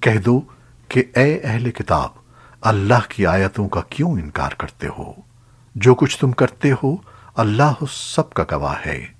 کہہ دو کہ اے اہل کتاب، اللہ کی آیتوں کا کیوں انکار کرتے ہو؟ جو کچھ تم کرتے ہو، اللہ سب کا گواہ ہے۔